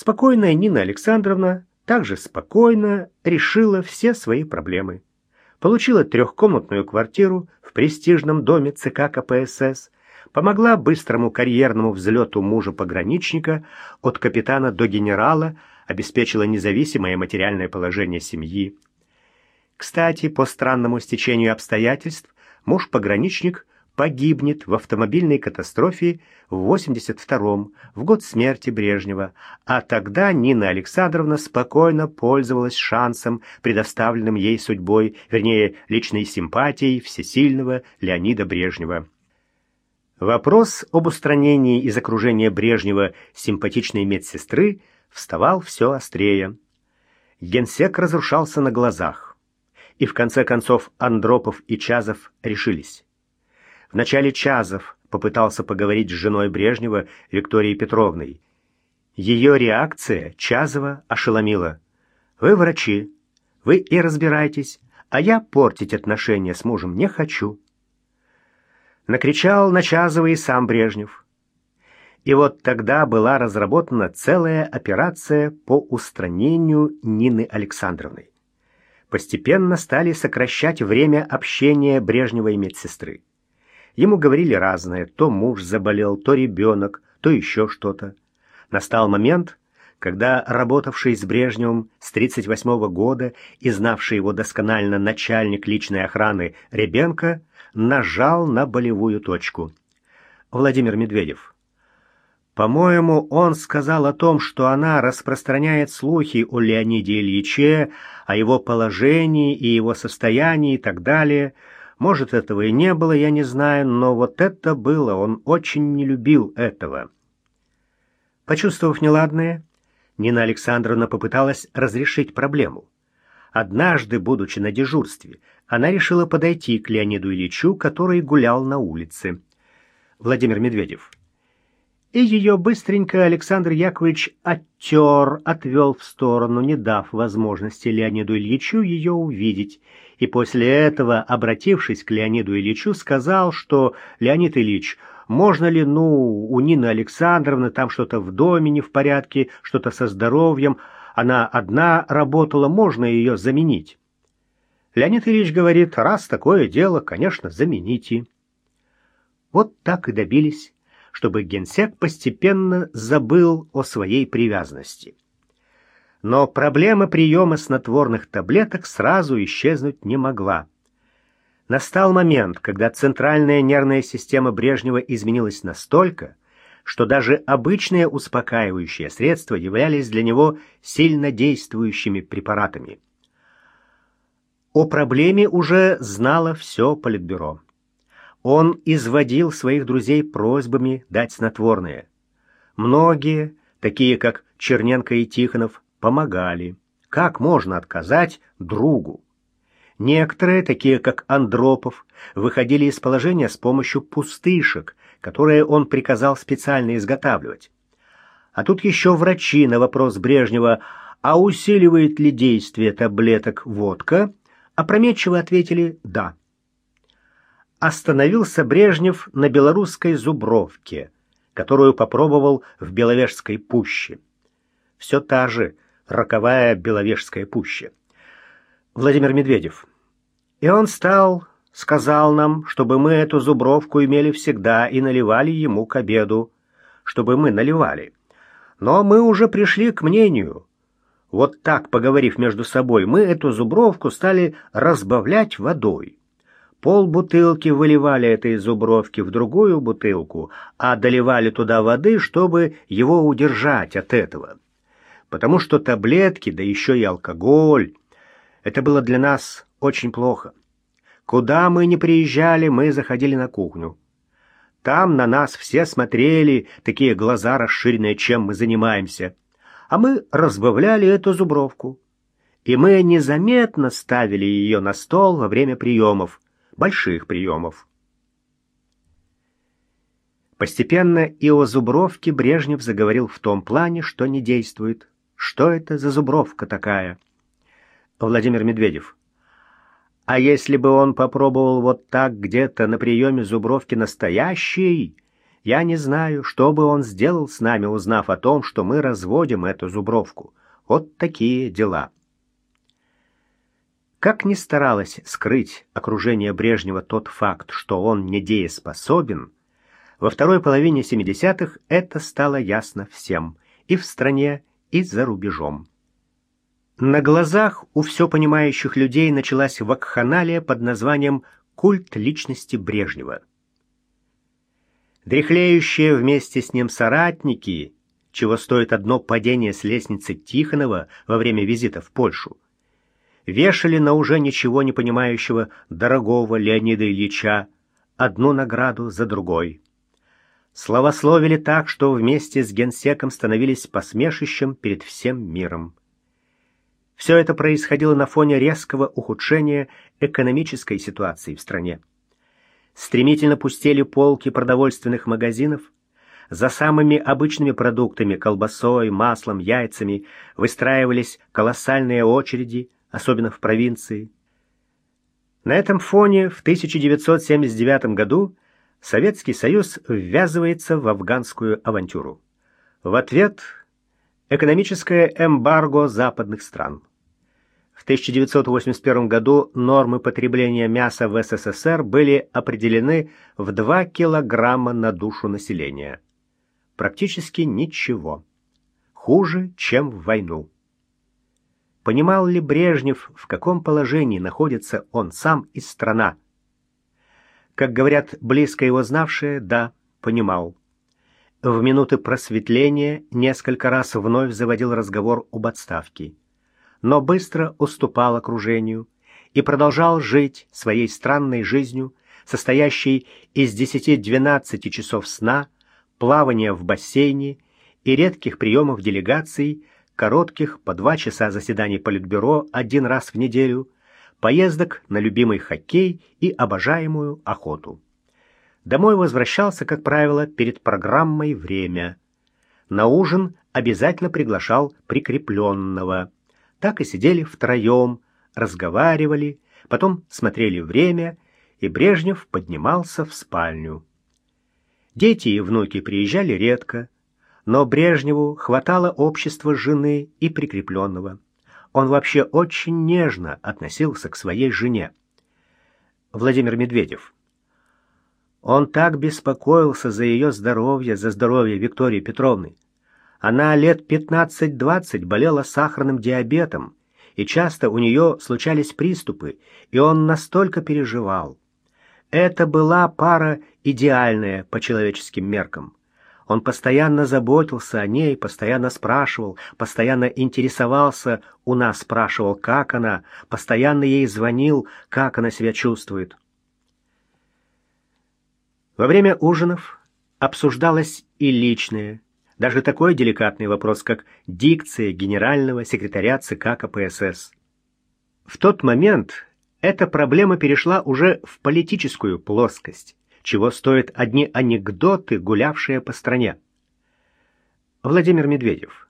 Спокойная Нина Александровна также спокойно решила все свои проблемы. Получила трехкомнатную квартиру в престижном доме ЦК КПСС, помогла быстрому карьерному взлету мужа-пограничника от капитана до генерала, обеспечила независимое материальное положение семьи. Кстати, по странному стечению обстоятельств, муж-пограничник погибнет в автомобильной катастрофе в 82-м, в год смерти Брежнева, а тогда Нина Александровна спокойно пользовалась шансом, предоставленным ей судьбой, вернее, личной симпатией всесильного Леонида Брежнева. Вопрос об устранении из окружения Брежнева симпатичной медсестры вставал все острее. Генсек разрушался на глазах. И в конце концов Андропов и Чазов решились. Вначале Чазов попытался поговорить с женой Брежнева Викторией Петровной. Ее реакция Чазова ошеломила. «Вы врачи, вы и разбирайтесь, а я портить отношения с мужем не хочу» накричал на Чазова и сам Брежнев. И вот тогда была разработана целая операция по устранению Нины Александровны. Постепенно стали сокращать время общения Брежнева и медсестры. Ему говорили разное, то муж заболел, то ребенок, то еще что-то. Настал момент, когда работавший с Брежневым с 1938 года и знавший его досконально начальник личной охраны Ребенко нажал на болевую точку. Владимир Медведев. По-моему, он сказал о том, что она распространяет слухи о Леониде Ильиче, о его положении и его состоянии и так далее. Может, этого и не было, я не знаю, но вот это было, он очень не любил этого. Почувствовав неладное, Нина Александровна попыталась разрешить проблему. Однажды, будучи на дежурстве, она решила подойти к Леониду Ильичу, который гулял на улице. Владимир Медведев. И ее быстренько Александр Яковлевич оттер, отвел в сторону, не дав возможности Леониду Ильичу ее увидеть. И после этого, обратившись к Леониду Ильичу, сказал, что «Леонид Ильич, можно ли, ну, у Нины Александровны там что-то в доме не в порядке, что-то со здоровьем, она одна работала, можно ее заменить?» Леонид Ильич говорит, раз такое дело, конечно, замените. Вот так и добились, чтобы генсек постепенно забыл о своей привязанности. Но проблема приема снотворных таблеток сразу исчезнуть не могла. Настал момент, когда центральная нервная система Брежнева изменилась настолько, что даже обычные успокаивающие средства являлись для него сильно действующими препаратами. О проблеме уже знало все Политбюро. Он изводил своих друзей просьбами дать снотворное. Многие, такие как Черненко и Тихонов, помогали. Как можно отказать другу? Некоторые, такие как Андропов, выходили из положения с помощью пустышек, которые он приказал специально изготавливать. А тут еще врачи на вопрос Брежнева, а усиливает ли действие таблеток водка, опрометчиво ответили «да». Остановился Брежнев на белорусской зубровке, которую попробовал в Беловежской пуще. Все та же роковая Беловежская пуща. Владимир Медведев. И он стал, сказал нам, чтобы мы эту зубровку имели всегда и наливали ему к обеду, чтобы мы наливали. Но мы уже пришли к мнению, вот так, поговорив между собой, мы эту зубровку стали разбавлять водой. Пол бутылки выливали этой зубровки в другую бутылку, а доливали туда воды, чтобы его удержать от этого. Потому что таблетки, да еще и алкоголь, это было для нас очень плохо. Куда мы не приезжали, мы заходили на кухню. Там на нас все смотрели, такие глаза расширенные, чем мы занимаемся — а мы разбавляли эту зубровку. И мы незаметно ставили ее на стол во время приемов, больших приемов. Постепенно и о зубровке Брежнев заговорил в том плане, что не действует. Что это за зубровка такая? Владимир Медведев. А если бы он попробовал вот так где-то на приеме зубровки настоящей, Я не знаю, что бы он сделал с нами, узнав о том, что мы разводим эту зубровку. Вот такие дела. Как ни старалась скрыть окружение Брежнева тот факт, что он недееспособен, во второй половине 70-х это стало ясно всем, и в стране, и за рубежом. На глазах у все понимающих людей началась вакханалия под названием «Культ личности Брежнева». Дряхлеющие вместе с ним соратники, чего стоит одно падение с лестницы Тихонова во время визита в Польшу, вешали на уже ничего не понимающего дорогого Леонида Ильича одну награду за другой. Славословили так, что вместе с генсеком становились посмешищем перед всем миром. Все это происходило на фоне резкого ухудшения экономической ситуации в стране. Стремительно пустели полки продовольственных магазинов, за самыми обычными продуктами, колбасой, маслом, яйцами, выстраивались колоссальные очереди, особенно в провинции. На этом фоне в 1979 году Советский Союз ввязывается в афганскую авантюру. В ответ – экономическое эмбарго западных стран. В 1981 году нормы потребления мяса в СССР были определены в 2 килограмма на душу населения. Практически ничего. Хуже, чем в войну. Понимал ли Брежнев, в каком положении находится он сам и страна? Как говорят близко его знавшие, да, понимал. В минуты просветления несколько раз вновь заводил разговор об отставке но быстро уступал окружению и продолжал жить своей странной жизнью, состоящей из 10-12 часов сна, плавания в бассейне и редких приемов делегаций, коротких по два часа заседаний Политбюро один раз в неделю, поездок на любимый хоккей и обожаемую охоту. Домой возвращался, как правило, перед программой «Время». На ужин обязательно приглашал прикрепленного – так и сидели втроем, разговаривали, потом смотрели время, и Брежнев поднимался в спальню. Дети и внуки приезжали редко, но Брежневу хватало общества жены и прикрепленного. Он вообще очень нежно относился к своей жене. Владимир Медведев. Он так беспокоился за ее здоровье, за здоровье Виктории Петровны. Она лет 15-20 болела сахарным диабетом, и часто у нее случались приступы, и он настолько переживал. Это была пара идеальная по человеческим меркам. Он постоянно заботился о ней, постоянно спрашивал, постоянно интересовался у нас, спрашивал, как она, постоянно ей звонил, как она себя чувствует. Во время ужинов обсуждалось и личное, даже такой деликатный вопрос, как дикция генерального секретаря ЦК КПСС. В тот момент эта проблема перешла уже в политическую плоскость, чего стоят одни анекдоты, гулявшие по стране. Владимир Медведев.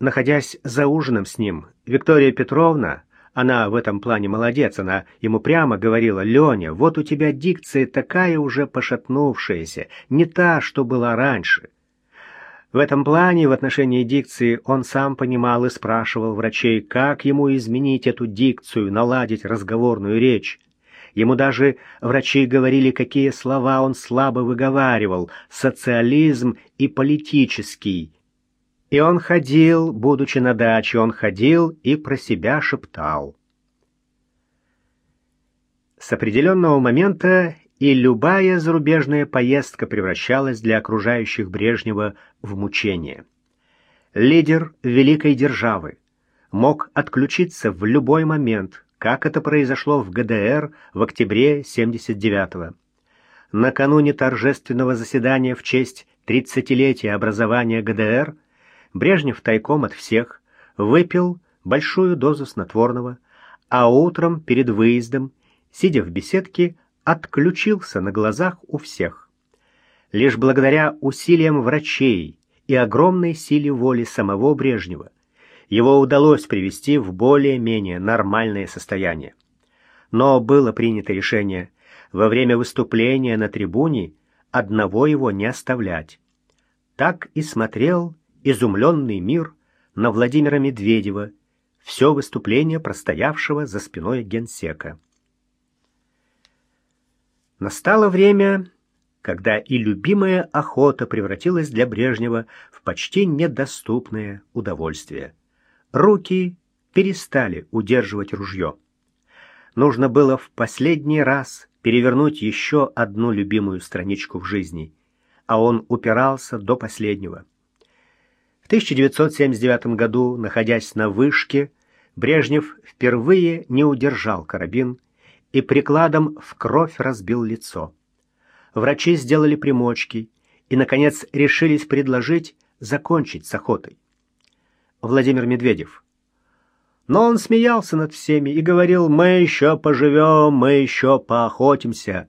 Находясь за ужином с ним, Виктория Петровна, она в этом плане молодец, она ему прямо говорила, «Леня, вот у тебя дикция такая уже пошатнувшаяся, не та, что была раньше». В этом плане, в отношении дикции, он сам понимал и спрашивал врачей, как ему изменить эту дикцию, наладить разговорную речь. Ему даже врачи говорили, какие слова он слабо выговаривал – социализм и политический. И он ходил, будучи на даче, он ходил и про себя шептал. С определенного момента и любая зарубежная поездка превращалась для окружающих Брежнева в мучение. Лидер великой державы мог отключиться в любой момент, как это произошло в ГДР в октябре 79-го. Накануне торжественного заседания в честь 30-летия образования ГДР Брежнев тайком от всех выпил большую дозу снотворного, а утром перед выездом, сидя в беседке, отключился на глазах у всех. Лишь благодаря усилиям врачей и огромной силе воли самого Брежнева его удалось привести в более-менее нормальное состояние. Но было принято решение во время выступления на трибуне одного его не оставлять. Так и смотрел изумленный мир на Владимира Медведева, все выступление простоявшего за спиной генсека. Настало время, когда и любимая охота превратилась для Брежнева в почти недоступное удовольствие. Руки перестали удерживать ружье. Нужно было в последний раз перевернуть еще одну любимую страничку в жизни, а он упирался до последнего. В 1979 году, находясь на вышке, Брежнев впервые не удержал карабин и прикладом в кровь разбил лицо. Врачи сделали примочки и, наконец, решились предложить закончить с охотой. Владимир Медведев. Но он смеялся над всеми и говорил, мы еще поживем, мы еще поохотимся.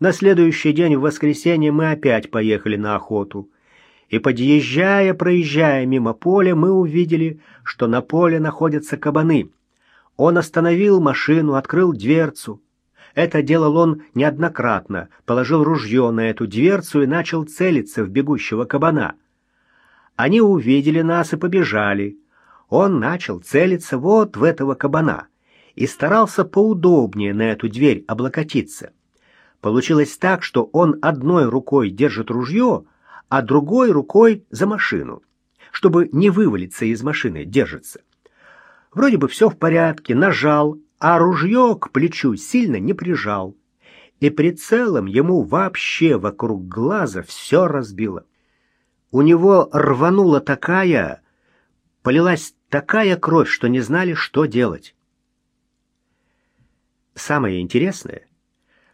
На следующий день в воскресенье мы опять поехали на охоту. И подъезжая, проезжая мимо поля, мы увидели, что на поле находятся кабаны. Он остановил машину, открыл дверцу. Это делал он неоднократно, положил ружье на эту дверцу и начал целиться в бегущего кабана. Они увидели нас и побежали. Он начал целиться вот в этого кабана и старался поудобнее на эту дверь облокотиться. Получилось так, что он одной рукой держит ружье, а другой рукой за машину, чтобы не вывалиться из машины, держится. Вроде бы все в порядке, нажал, а ружье к плечу сильно не прижал. И прицелом ему вообще вокруг глаза все разбило. У него рванула такая, полилась такая кровь, что не знали, что делать. Самое интересное,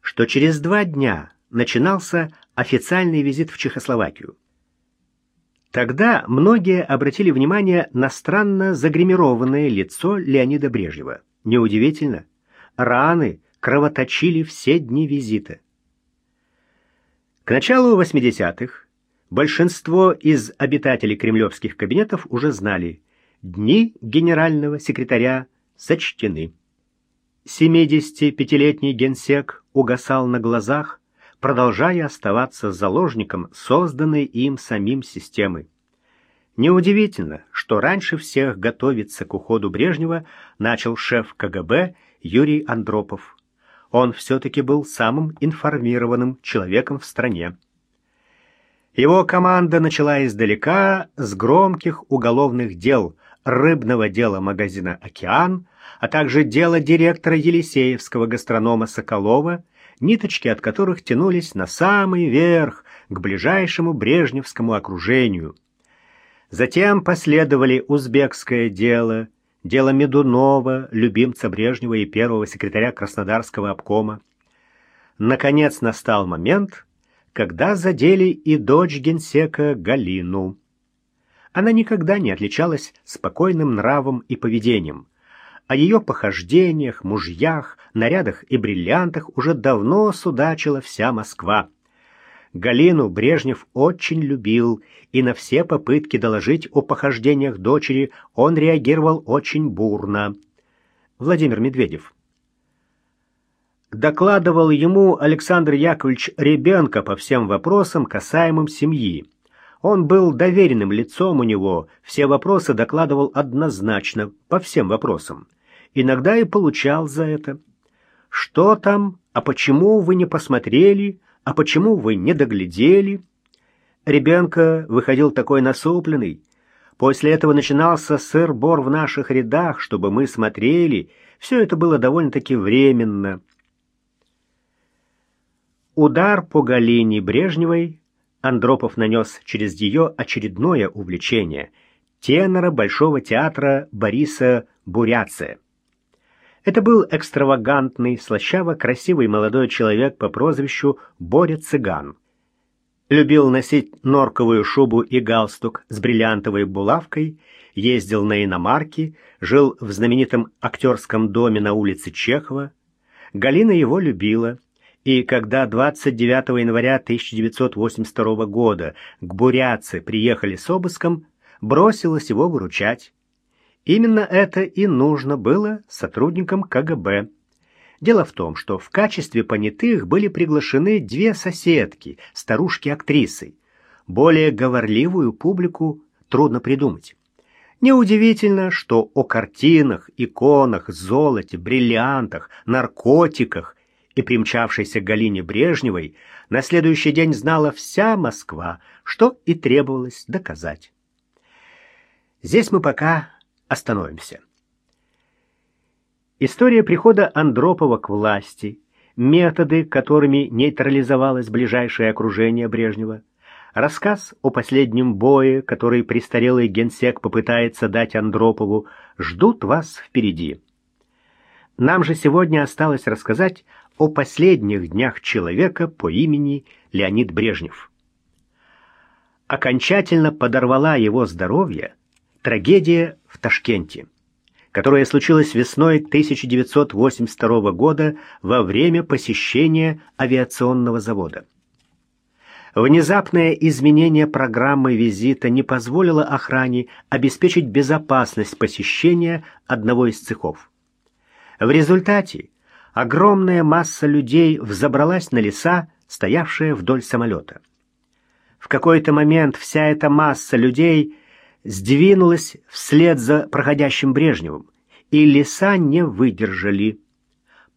что через два дня начинался официальный визит в Чехословакию. Тогда многие обратили внимание на странно загримированное лицо Леонида Брежнева. Неудивительно, раны кровоточили все дни визита. К началу 80-х большинство из обитателей кремлевских кабинетов уже знали, Дни генерального секретаря сочтены. 75-летний генсек угасал на глазах, продолжая оставаться заложником созданной им самим системы. Неудивительно, что раньше всех готовиться к уходу Брежнева начал шеф КГБ Юрий Андропов. Он все-таки был самым информированным человеком в стране. Его команда начала издалека с громких уголовных дел – рыбного дела магазина «Океан», а также дело директора Елисеевского гастронома Соколова, ниточки от которых тянулись на самый верх, к ближайшему брежневскому окружению. Затем последовали узбекское дело, дело Медунова, любимца Брежнева и первого секретаря Краснодарского обкома. Наконец настал момент, когда задели и дочь генсека Галину. Она никогда не отличалась спокойным нравом и поведением. О ее похождениях, мужьях, нарядах и бриллиантах уже давно судачила вся Москва. Галину Брежнев очень любил, и на все попытки доложить о похождениях дочери он реагировал очень бурно. Владимир Медведев. Докладывал ему Александр Яковлевич Ребенко по всем вопросам, касаемым семьи. Он был доверенным лицом у него, все вопросы докладывал однозначно, по всем вопросам. Иногда и получал за это. «Что там? А почему вы не посмотрели? А почему вы не доглядели?» Ребенка выходил такой насупленный. После этого начинался сыр-бор в наших рядах, чтобы мы смотрели. Все это было довольно-таки временно. Удар по Галине Брежневой Андропов нанес через нее очередное увлечение – тенора Большого театра Бориса Буряция. Это был экстравагантный, слащаво-красивый молодой человек по прозвищу Боря Цыган. Любил носить норковую шубу и галстук с бриллиантовой булавкой, ездил на иномарке, жил в знаменитом актерском доме на улице Чехова. Галина его любила – и когда 29 января 1982 года к бурятце приехали с обыском, бросилась его выручать. Именно это и нужно было сотрудникам КГБ. Дело в том, что в качестве понятых были приглашены две соседки, старушки-актрисы. Более говорливую публику трудно придумать. Неудивительно, что о картинах, иконах, золоте, бриллиантах, наркотиках и примчавшейся Галине Брежневой на следующий день знала вся Москва, что и требовалось доказать. Здесь мы пока остановимся. История прихода Андропова к власти, методы, которыми нейтрализовалось ближайшее окружение Брежнева, рассказ о последнем бое, который престарелый генсек попытается дать Андропову, ждут вас впереди. Нам же сегодня осталось рассказать о последних днях человека по имени Леонид Брежнев. Окончательно подорвала его здоровье трагедия в Ташкенте которое случилось весной 1982 года во время посещения авиационного завода. Внезапное изменение программы визита не позволило охране обеспечить безопасность посещения одного из цехов. В результате огромная масса людей взобралась на леса, стоявшие вдоль самолета. В какой-то момент вся эта масса людей сдвинулась вслед за проходящим Брежневым, и леса не выдержали.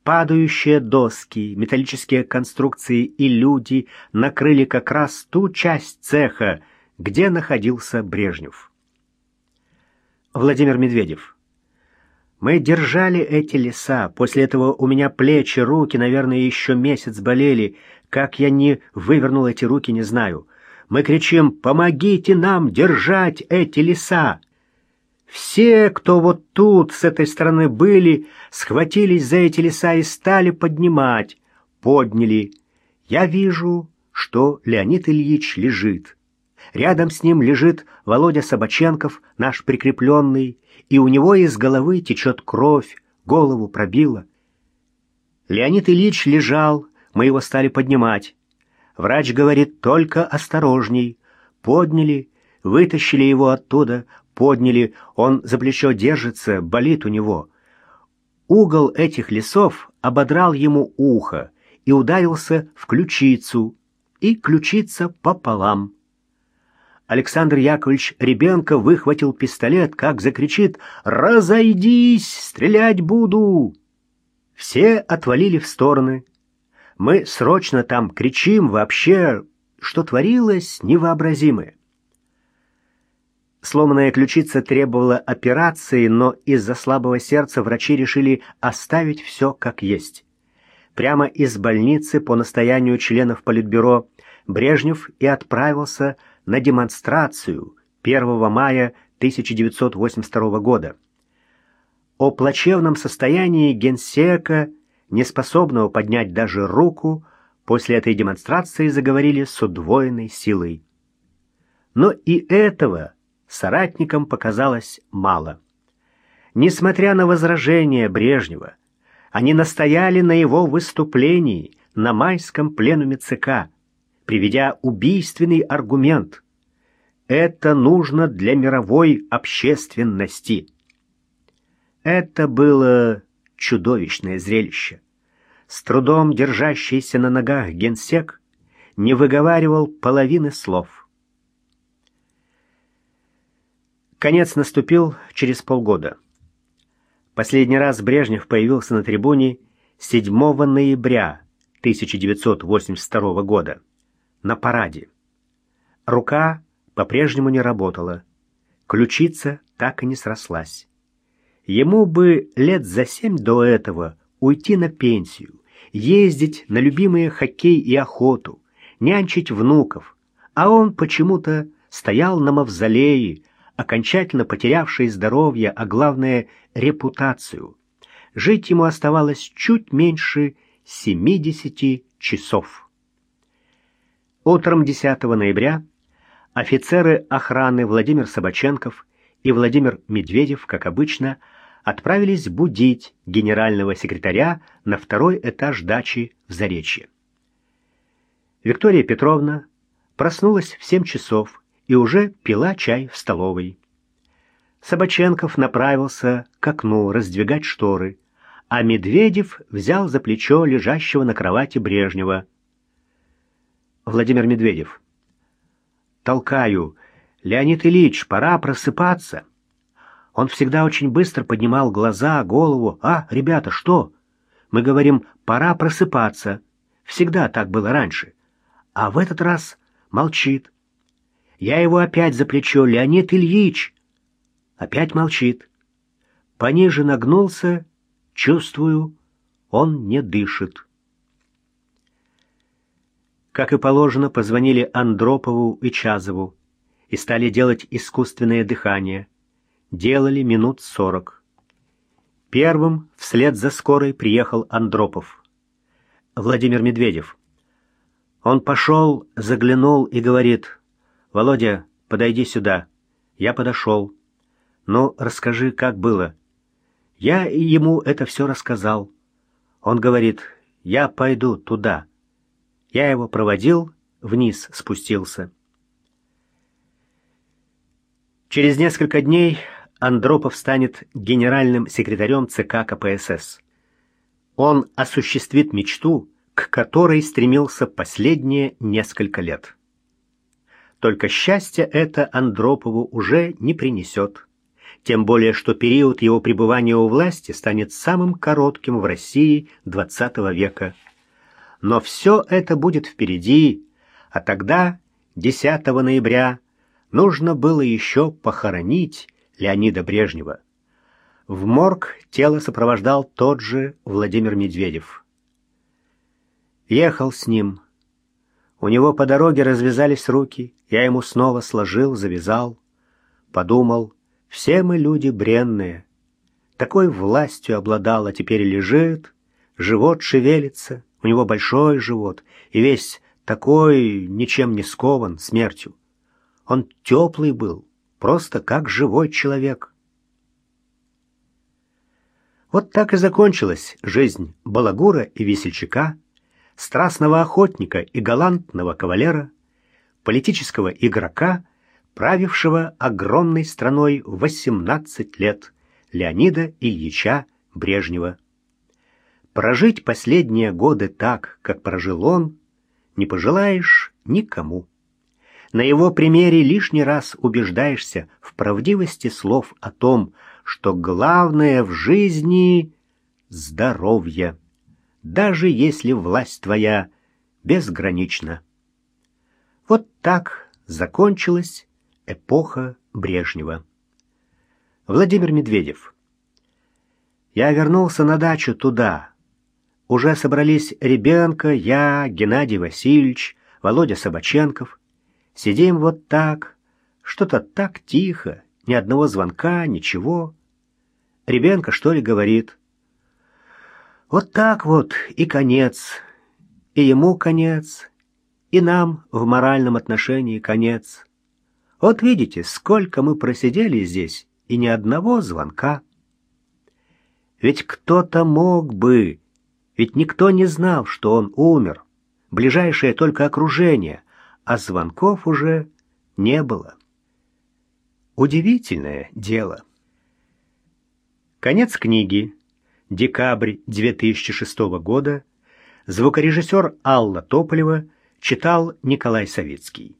Падающие доски, металлические конструкции и люди накрыли как раз ту часть цеха, где находился Брежнев. Владимир Медведев. Мы держали эти леса. После этого у меня плечи, руки, наверное, еще месяц болели. Как я не вывернул эти руки, не знаю. Мы кричим «Помогите нам держать эти леса!» Все, кто вот тут, с этой стороны были, схватились за эти леса и стали поднимать. Подняли. Я вижу, что Леонид Ильич лежит. Рядом с ним лежит Володя Собаченков, наш прикрепленный, и у него из головы течет кровь, голову пробило. Леонид Ильич лежал, мы его стали поднимать. Врач говорит, только осторожней. Подняли, вытащили его оттуда, подняли, он за плечо держится, болит у него. Угол этих лесов ободрал ему ухо и ударился в ключицу, и ключица пополам. Александр Яковлевич Ребенко выхватил пистолет, как закричит «Разойдись! Стрелять буду!» Все отвалили в стороны. Мы срочно там кричим вообще, что творилось невообразимое. Сломанная ключица требовала операции, но из-за слабого сердца врачи решили оставить все как есть. Прямо из больницы по настоянию членов Политбюро Брежнев и отправился на демонстрацию 1 мая 1982 года. О плачевном состоянии генсека неспособного поднять даже руку, после этой демонстрации заговорили с удвоенной силой. Но и этого соратникам показалось мало. Несмотря на возражения Брежнева, они настояли на его выступлении на майском пленуме ЦК, приведя убийственный аргумент. Это нужно для мировой общественности. Это было чудовищное зрелище. С трудом держащийся на ногах генсек не выговаривал половины слов. Конец наступил через полгода. Последний раз Брежнев появился на трибуне 7 ноября 1982 года на параде. Рука по-прежнему не работала, ключица так и не срослась. Ему бы лет за семь до этого уйти на пенсию, ездить на любимые хоккей и охоту, нянчить внуков, а он почему-то стоял на мавзолее, окончательно потерявший здоровье, а главное — репутацию. Жить ему оставалось чуть меньше 70 часов. Утром 10 ноября офицеры охраны Владимир Собаченков и Владимир Медведев, как обычно, отправились будить генерального секретаря на второй этаж дачи в Заречье. Виктория Петровна проснулась в семь часов и уже пила чай в столовой. Собаченков направился к окну раздвигать шторы, а Медведев взял за плечо лежащего на кровати Брежнева. Владимир Медведев. Толкаю. Леонид Ильич, пора просыпаться. Он всегда очень быстро поднимал глаза, голову. «А, ребята, что?» Мы говорим «пора просыпаться». Всегда так было раньше. А в этот раз молчит. Я его опять за плечо. «Леонид Ильич!» Опять молчит. Пониже нагнулся Чувствую, он не дышит. Как и положено, позвонили Андропову и Чазову и стали делать искусственное дыхание. Делали минут сорок. Первым вслед за скорой приехал Андропов. Владимир Медведев. Он пошел, заглянул и говорит, «Володя, подойди сюда». Я подошел. «Ну, расскажи, как было?» Я ему это все рассказал. Он говорит, я пойду туда. Я его проводил, вниз спустился. Через несколько дней Андропов станет генеральным секретарем ЦК КПСС. Он осуществит мечту, к которой стремился последние несколько лет. Только счастье это Андропову уже не принесет тем более что период его пребывания у власти станет самым коротким в России XX века. Но все это будет впереди, а тогда, 10 ноября, нужно было еще похоронить Леонида Брежнева. В морг тело сопровождал тот же Владимир Медведев. Ехал с ним. У него по дороге развязались руки, я ему снова сложил, завязал, подумал — все мы люди бренные. Такой властью обладал, а теперь лежит, живот шевелится, у него большой живот, и весь такой ничем не скован смертью. Он теплый был, просто как живой человек. Вот так и закончилась жизнь балагура и весельчака, страстного охотника и галантного кавалера, политического игрока правившего огромной страной 18 лет, Леонида Ильича Брежнева. Прожить последние годы так, как прожил он, не пожелаешь никому. На его примере лишний раз убеждаешься в правдивости слов о том, что главное в жизни — здоровье, даже если власть твоя безгранична. Вот так закончилась Эпоха Брежнева. Владимир Медведев. Я вернулся на дачу туда. Уже собрались Ребенко, я, Геннадий Васильевич, Володя Собаченков. Сидим вот так, что-то так тихо, ни одного звонка, ничего. Ребенко, что ли, говорит. Вот так вот и конец. И ему конец, и нам в моральном отношении конец. Вот видите, сколько мы просидели здесь, и ни одного звонка. Ведь кто-то мог бы, ведь никто не знал, что он умер. Ближайшее только окружение, а звонков уже не было. Удивительное дело. Конец книги. Декабрь 2006 года. Звукорежиссер Алла Тополева читал Николай Савицкий.